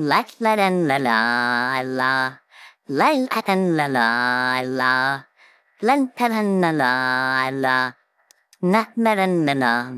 La la la la la la. La la la la la. la la la la. Na la la la.